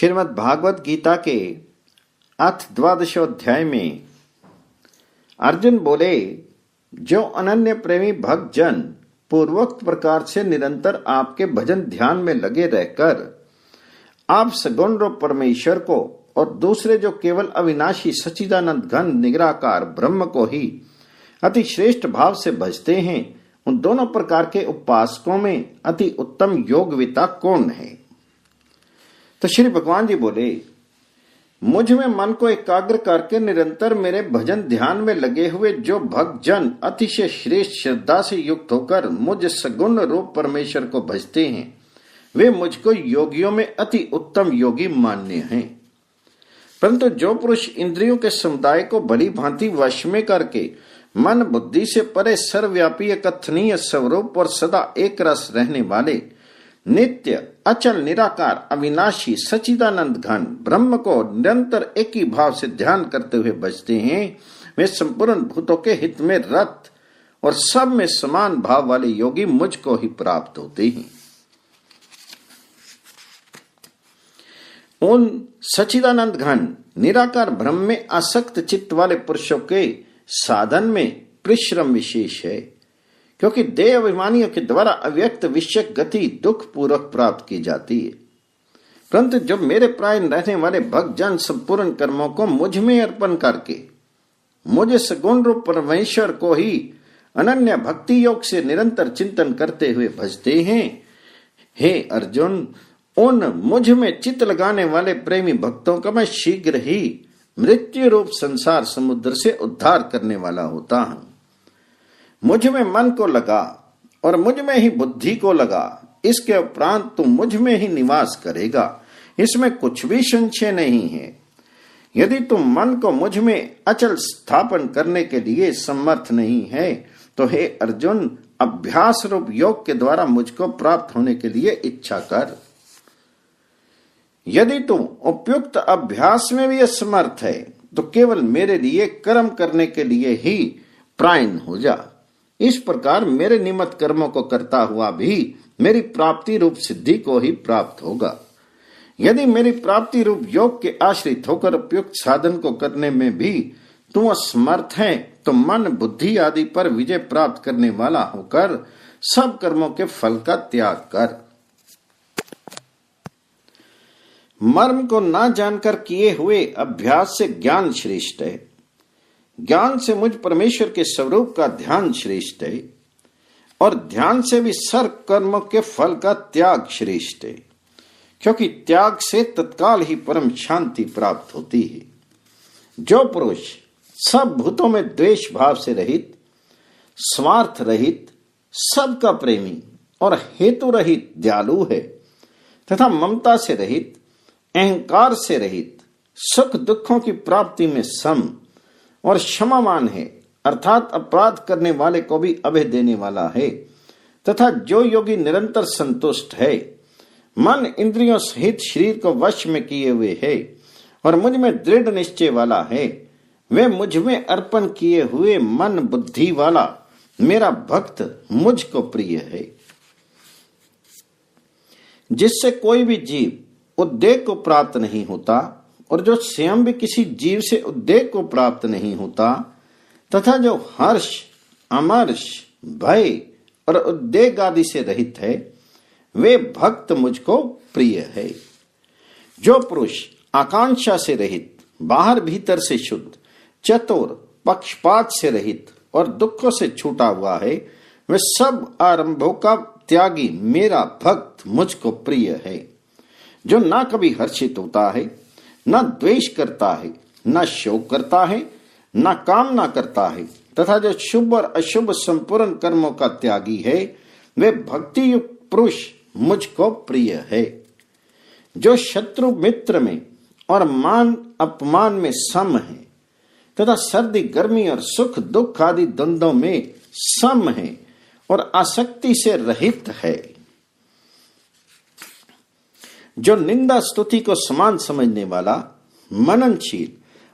श्रीमद् भागवत गीता के अथ द्वादशोध्याय में अर्जुन बोले, जो अनन्य प्रेमी भक्त जन पूर्वोक्त प्रकार से निरंतर आपके भजन ध्यान में लगे रहकर, आप सगुण रूप परमेश्वर को और दूसरे जो केवल अविनाशी सचिदानंद घन निगराकार ब्रह्म को ही अति श्रेष्ठ भाव से भजते हैं, उन दोनों प्रकार के उपासकों में अति उत्तम योगविता कौन है? तो श्री भगवान जी बोले, मुझमें मन को एकाग्र करके निरंतर मेरे भजन ध्यान में लगे हुए जो भक्त जन अतिशय श्रेष्ठ श्रद्धा से युक्त होकर मुझ सगुण रूप परमेश्वर को भजते हैं, वे मुझको योगियों में अति उत्तम योगी मान्य हैं। परंतु जो पुरुष इंद्रियों के समुदाय को भली भांति वश में करके मन बुद्धि से परे सर्वव्यापी कथनीय स्वरूप और सदा एक रस रहने वाले नित्य अचल, निराकार, अविनाशी सचिदानंद घन, ब्रह्म को निरंतर एक ही भाव से ध्यान करते हुए बचते हैं, वे संपूर्ण भूतों के हित में रत और सब में समान भाव वाले योगी मुझको ही प्राप्त होते हैं। उन सचिदानंद घन, निराकार, ब्रह्म में आसक्त चित्त वाले पुरुषों के साधन में परिश्रम विशेष है। क्योंकि देह अभिमानियों के द्वारा अव्यक्त विषय गति दुख पूर्वक प्राप्त की जाती है। परंतु जब मेरे प्राय रहने वाले भक्त जन संपूर्ण कर्मों को मुझमें अर्पण करके, मुझे सगुण रूप परमेश्वर को ही अनन्य भक्ति योग से निरंतर चिंतन करते हुए भजते हैं, हे अर्जुन, उन मुझमें चित लगाने वाले प्रेमी भक्तों का मैं शीघ्र ही मृत्यु रूप संसार समुद्र से उद्धार करने वाला होता हूँ। मुझमें मन को लगा और मुझमें ही बुद्धि को लगा। इसके उपरांत तू मुझमें ही निवास करेगा। इसमें कुछ भी संशय नहीं है। यदि तुम मन को मुझमें अचल स्थापन करने के लिए समर्थ नहीं है तो हे अर्जुन अभ्यास रूप योग के द्वारा मुझको प्राप्त होने के लिए इच्छा कर। यदि तुम उपयुक्त अभ्यास में भी असमर्थ है तो केवल मेरे लिए कर्म करने के लिए ही प्रायण हो जा। इस प्रकार मेरे निमित्त कर्मों को करता हुआ भी मेरी प्राप्ति रूप सिद्धि को ही प्राप्त होगा। यदि मेरी प्राप्ति रूप योग के आश्रित होकर उपयुक्त साधन को करने में भी तुम असमर्थ है तो मन, बुद्धि आदि पर विजय प्राप्त करने वाला होकर सब कर्मों के फल का त्याग कर। मर्म को ना जानकर किए हुए अभ्यास से ज्ञान श्रेष्ठ है। ज्ञान से मुझ परमेश्वर के स्वरूप का ध्यान श्रेष्ठ है, और ध्यान से भी सर्व कर्म के फल का त्याग श्रेष्ठ है, क्योंकि त्याग से तत्काल ही परम शांति प्राप्त होती है। जो पुरुष सब भूतों में द्वेष भाव से रहित, स्वार्थ रहित, सबका प्रेमी और हेतु रहित दयालु है, तथा ममता से रहित, अहंकार से रहित, सुख दुखों की प्राप्ति में सम और क्षमामान है, अर्थात अपराध करने वाले को भी अभय देने वाला है, तथा जो योगी निरंतर संतुष्ट है, मन इंद्रियों सहित शरीर को वश में किए हुए है, और मुझमें दृढ़ निश्चय वाला है, वे मुझमें अर्पण किए हुए मन बुद्धि वाला मेरा भक्त मुझको प्रिय है। जिससे कोई भी जीव उद्देक को प्राप्त नहीं होता और जो स्वयं भी किसी जीव से उद्देक को प्राप्त नहीं होता, तथा जो हर्ष, अमर्ष, भय और उद्देग आदि से रहित है, वे भक्त मुझको प्रिय है। जो पुरुष आकांक्षा से रहित, बाहर भीतर से शुद्ध, चतुर, पक्षपात से रहित और दुखों से छूटा हुआ है, वे सब आरंभों का त्यागी मेरा भक्त मुझको प्रिय है। जो ना कभी हर्षित होता है न द्वेष करता है, न शोक करता है, न कामना करता है, तथा जो शुभ और अशुभ संपूर्ण कर्मों का त्यागी है, वे भक्ति युक्त पुरुष मुझको प्रिय है। जो शत्रु मित्र में और मान अपमान में सम है, तथा सर्दी, गर्मी और सुख दुख आदि द्वंद्वों में सम है और आसक्ति से रहित है। जो निंदा स्तुति को समान समझने वाला, मननशील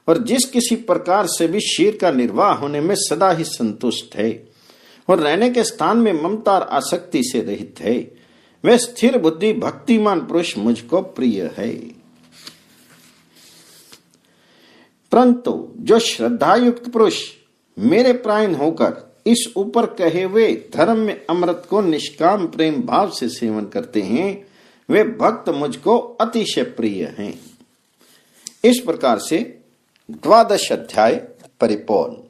और जिस किसी प्रकार से भी शीर का निर्वाह होने में सदा ही संतुष्ट है और रहने के स्थान में ममता और आसक्ति से रहित है, वह स्थिर बुद्धि भक्तिमान पुरुष मुझको प्रिय है। परंतु जो श्रद्धा युक्त पुरुष मेरे प्रायण होकर इस ऊपर कहे हुए धर्म में अमृत को निष्काम प्रेम भाव से सेवन करते हैं वे भक्त मुझको अतिशय प्रिय हैं। इस प्रकार से द्वादश अध्याय परिपूर्ण।